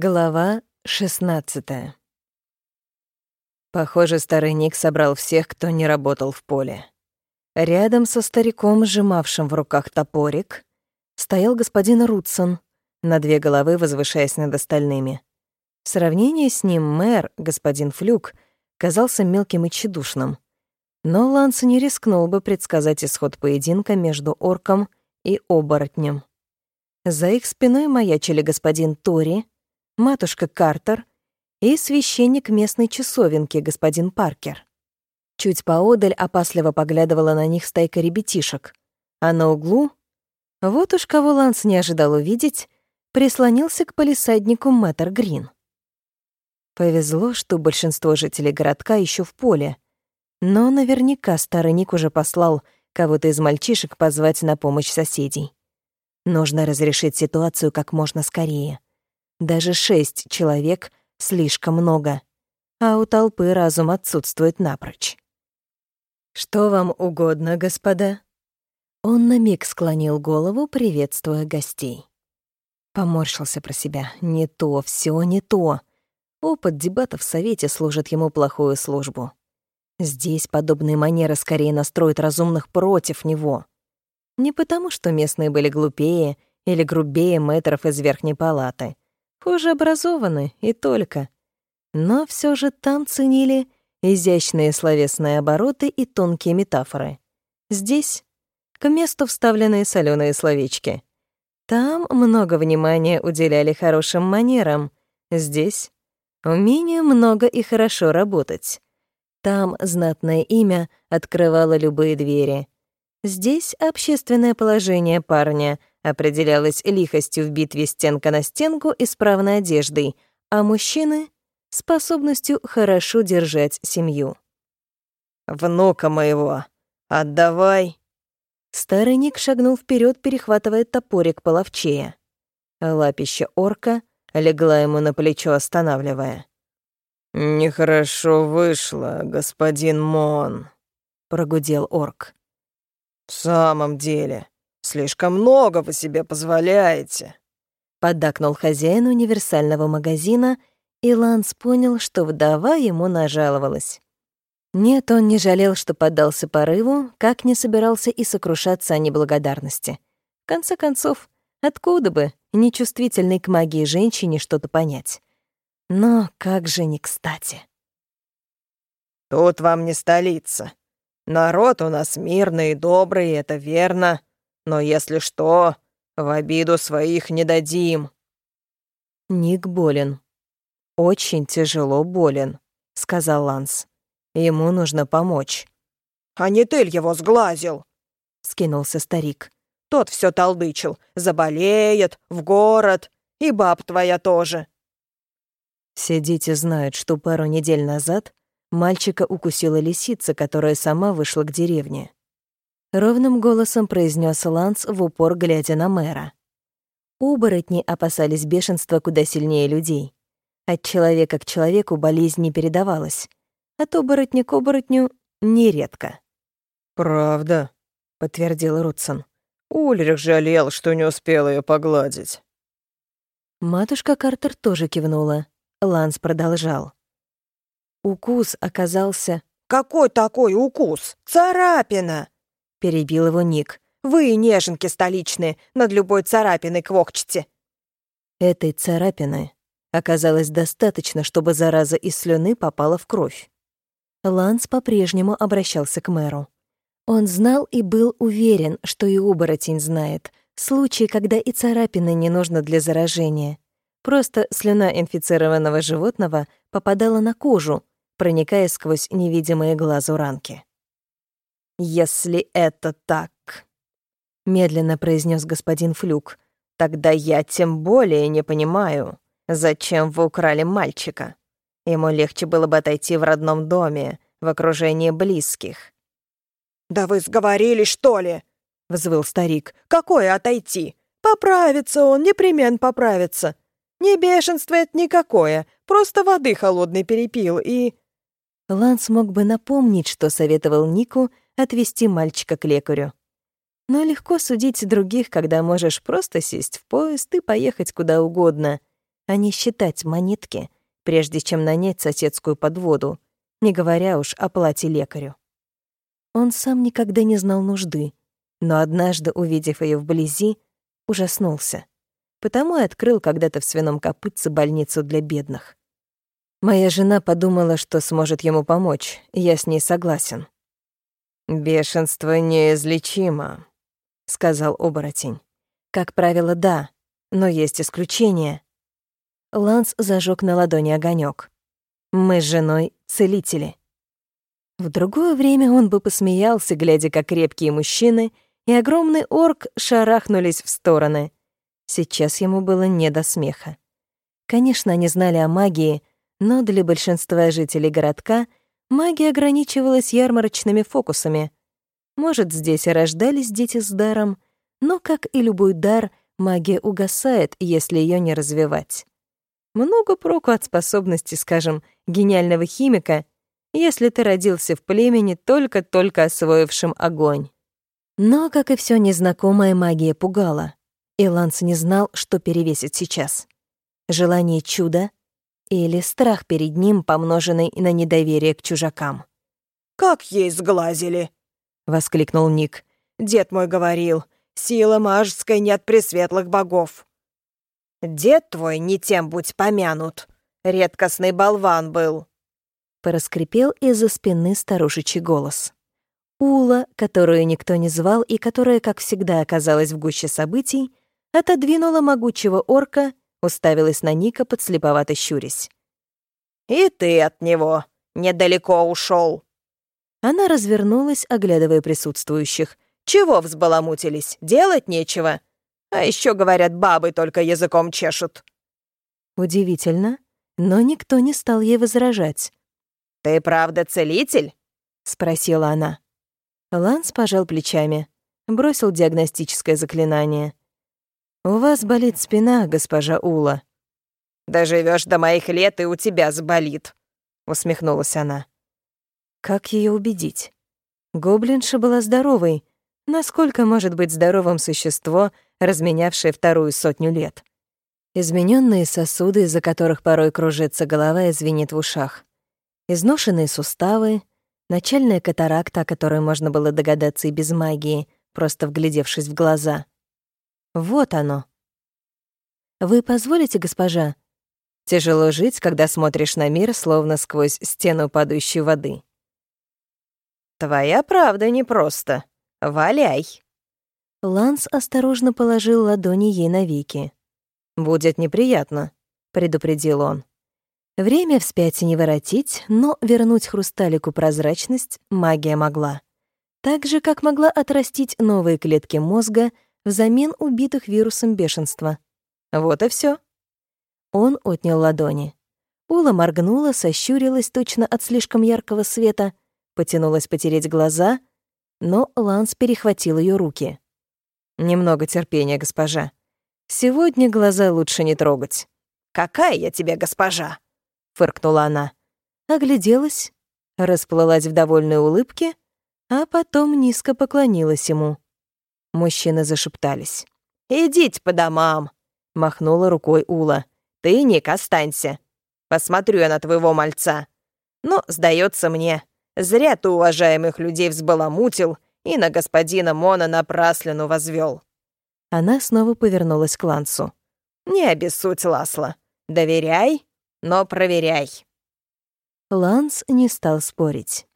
Глава 16 Похоже, старый Ник собрал всех, кто не работал в поле. Рядом со стариком, сжимавшим в руках топорик, стоял господин Рутсон, на две головы возвышаясь над остальными. В сравнении с ним мэр, господин Флюк, казался мелким и тщедушным. Но Ланс не рискнул бы предсказать исход поединка между орком и оборотнем. За их спиной маячили господин Тори — матушка Картер и священник местной часовенки, господин Паркер. Чуть поодаль опасливо поглядывала на них стайка ребятишек, а на углу, вот уж кого Ланс не ожидал увидеть, прислонился к полисаднику Мэттер Грин. Повезло, что большинство жителей городка еще в поле, но наверняка старый Ник уже послал кого-то из мальчишек позвать на помощь соседей. Нужно разрешить ситуацию как можно скорее. Даже шесть человек — слишком много, а у толпы разум отсутствует напрочь. «Что вам угодно, господа?» Он на миг склонил голову, приветствуя гостей. Поморщился про себя. «Не то, все не то. Опыт дебатов в Совете служит ему плохую службу. Здесь подобные манеры скорее настроят разумных против него. Не потому, что местные были глупее или грубее мэтров из Верхней Палаты — хуже образованы и только. Но все же там ценили изящные словесные обороты и тонкие метафоры. Здесь к месту вставленные соленые словечки. Там много внимания уделяли хорошим манерам. Здесь — умению много и хорошо работать. Там знатное имя открывало любые двери. Здесь общественное положение парня определялась лихостью в битве стенка на стенку и справной одеждой, а мужчины — способностью хорошо держать семью. «Внука моего, отдавай!» Старый Ник шагнул вперед, перехватывая топорик половчея. Лапище орка легла ему на плечо, останавливая. «Нехорошо вышло, господин Мон», — прогудел орк. «В самом деле, Слишком много вы себе позволяете», — поддакнул хозяин универсального магазина, и Ланс понял, что вдова ему нажаловалась. Нет, он не жалел, что поддался порыву, как не собирался и сокрушаться о неблагодарности. В конце концов, откуда бы нечувствительной к магии женщине что-то понять? Но как же не кстати. «Тут вам не столица. Народ у нас мирный и добрый, это верно. Но если что, в обиду своих не дадим». «Ник болен. Очень тяжело болен», — сказал Ланс. «Ему нужно помочь». «А не ты его сглазил?» — скинулся старик. «Тот все толдычил. Заболеет, в город, и баб твоя тоже». Все дети знают, что пару недель назад мальчика укусила лисица, которая сама вышла к деревне. Ровным голосом произнес Ланс в упор, глядя на мэра. Оборотни опасались бешенства куда сильнее людей. От человека к человеку болезнь не передавалась. От оборотня к оборотню — нередко. «Правда?» — подтвердил Рутсон. «Ульрих жалел, что не успел ее погладить». Матушка Картер тоже кивнула. Ланс продолжал. Укус оказался... «Какой такой укус? Царапина!» — перебил его Ник. «Вы, неженки столичные, над любой царапиной квокчете». Этой царапины оказалось достаточно, чтобы зараза из слюны попала в кровь. Ланс по-прежнему обращался к мэру. Он знал и был уверен, что и оборотень знает. Случаи, когда и царапины не нужно для заражения. Просто слюна инфицированного животного попадала на кожу, проникая сквозь невидимые глазу ранки. «Если это так», — медленно произнес господин Флюк, «тогда я тем более не понимаю, зачем вы украли мальчика. Ему легче было бы отойти в родном доме, в окружении близких». «Да вы сговорились, что ли?» — взвыл старик. «Какое отойти? Поправится он, непременно поправится. Не бешенствует никакое, просто воды холодной перепил и...» Ланс мог бы напомнить, что советовал Нику отвезти мальчика к лекарю. Но легко судить других, когда можешь просто сесть в поезд и поехать куда угодно, а не считать монетки, прежде чем нанять соседскую подводу, не говоря уж о плате лекарю. Он сам никогда не знал нужды, но однажды, увидев ее вблизи, ужаснулся. Потому и открыл когда-то в свином копытце больницу для бедных. Моя жена подумала, что сможет ему помочь, и я с ней согласен. «Бешенство неизлечимо», — сказал оборотень. «Как правило, да, но есть исключения». Ланс зажег на ладони огонек. «Мы с женой целители». В другое время он бы посмеялся, глядя, как крепкие мужчины и огромный орк шарахнулись в стороны. Сейчас ему было не до смеха. Конечно, они знали о магии, но для большинства жителей городка магия ограничивалась ярмарочными фокусами. Может, здесь и рождались дети с даром, но, как и любой дар, магия угасает, если ее не развивать. Много проку от способности, скажем, гениального химика — если ты родился в племени, только-только освоившем огонь. Но, как и все незнакомая магия пугала, и Ланс не знал, что перевесит сейчас. Желание чуда или страх перед ним, помноженный на недоверие к чужакам. «Как ей сглазили!» — воскликнул Ник. «Дед мой говорил, сила мажская не от пресветлых богов». «Дед твой не тем будь помянут, редкостный болван был», Пораскрипел из-за спины старушечий голос. Ула, которую никто не звал и которая, как всегда, оказалась в гуще событий, отодвинула могучего орка, уставилась на Ника, подслеповато щурясь. «И ты от него недалеко ушел. Она развернулась, оглядывая присутствующих. «Чего взбаламутились? Делать нечего. А еще говорят, бабы только языком чешут». Удивительно, но никто не стал ей возражать. «Ты правда целитель?» — спросила она. Ланс пожал плечами, бросил диагностическое заклинание. «У вас болит спина, госпожа Ула». «Доживёшь до моих лет, и у тебя заболит», — усмехнулась она. Как ее убедить? Гоблинша была здоровой. Насколько может быть здоровым существо, разменявшее вторую сотню лет? Измененные сосуды, из-за которых порой кружится голова и звенит в ушах изношенные суставы, начальная катаракта, о которой можно было догадаться и без магии, просто вглядевшись в глаза. Вот оно. «Вы позволите, госпожа?» Тяжело жить, когда смотришь на мир, словно сквозь стену падающей воды. «Твоя правда непросто. Валяй!» Ланс осторожно положил ладони ей на веки. «Будет неприятно», — предупредил он. Время вспять не воротить, но вернуть хрусталику прозрачность магия могла. Так же, как могла отрастить новые клетки мозга взамен убитых вирусом бешенства. Вот и все. Он отнял ладони. Ула моргнула, сощурилась точно от слишком яркого света, потянулась потереть глаза, но Ланс перехватил ее руки. «Немного терпения, госпожа. Сегодня глаза лучше не трогать». «Какая я тебе госпожа?» фыркнула она. Огляделась, расплылась в довольной улыбке, а потом низко поклонилась ему. Мужчины зашептались. «Идите по домам!» — махнула рукой Ула. «Ты, Ник, останься. Посмотрю я на твоего мальца. Но, сдается мне, зря ты уважаемых людей взбаламутил и на господина Мона напраслину возвел. Она снова повернулась к Лансу. «Не обессудь, Ласло. Доверяй но проверяй». Ланс не стал спорить.